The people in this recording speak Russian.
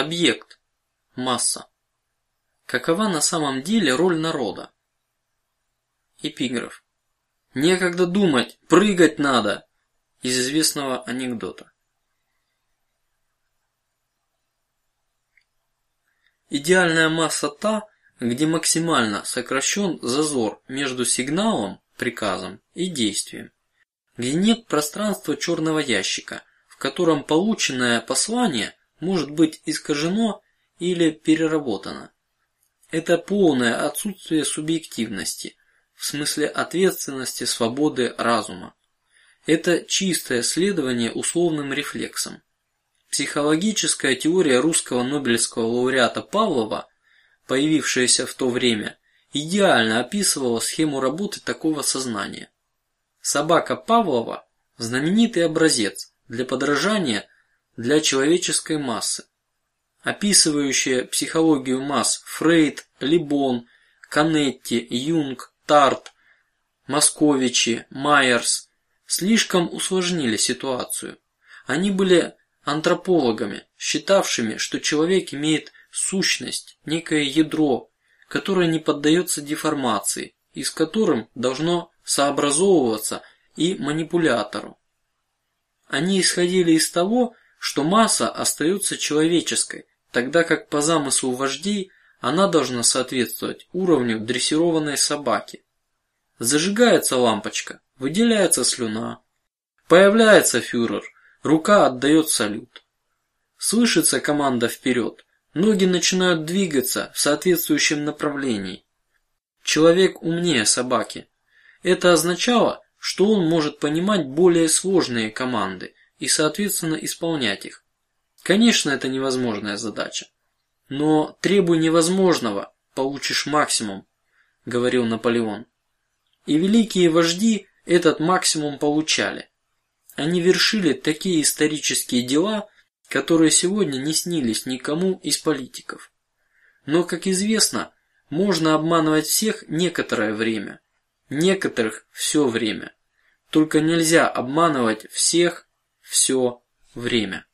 Объект, масса. Какова на самом деле роль народа? Эпиграф. Некогда думать, прыгать надо. Из известного анекдота. Идеальная масса та, где максимально сокращен зазор между сигналом, приказом и действием, где нет пространства черного ящика, в котором полученное послание может быть искажено или переработано. Это полное отсутствие субъективности, в смысле ответственности, свободы разума. Это чистое следование условным рефлексам. Психологическая теория русского Нобелевского лауреата Павлова, появившаяся в то время, идеально описывала схему работы такого сознания. Собака Павлова – знаменитый образец для подражания для человеческой массы, описывающая психологию масс Фрейд, Либон, Канетти, Юнг, Тарт, Московичи, Майерс слишком усложнили ситуацию. Они были антропологами, считавшими, что человек имеет сущность, некое ядро, которое не поддается деформации и с которым должно сообразовываться и манипулятору. Они исходили из того, что масса остается человеческой, тогда как по замыслу вождей она должна соответствовать уровню дрессированной собаки. Зажигается лампочка, выделяется слюна, появляется фюрер, рука отдает салют, слышится команда вперед, ноги начинают двигаться в соответствующем направлении. Человек умнее собаки. Это означало, что он может понимать более сложные команды и, соответственно, исполнять их. Конечно, это невозможная задача. Но требуй невозможного, получишь максимум, говорил Наполеон. И великие вожди этот максимум получали. Они вершили такие исторические дела, которые сегодня не снились никому из политиков. Но, как известно, можно обманывать всех некоторое время, некоторых все время. Только нельзя обманывать всех все время.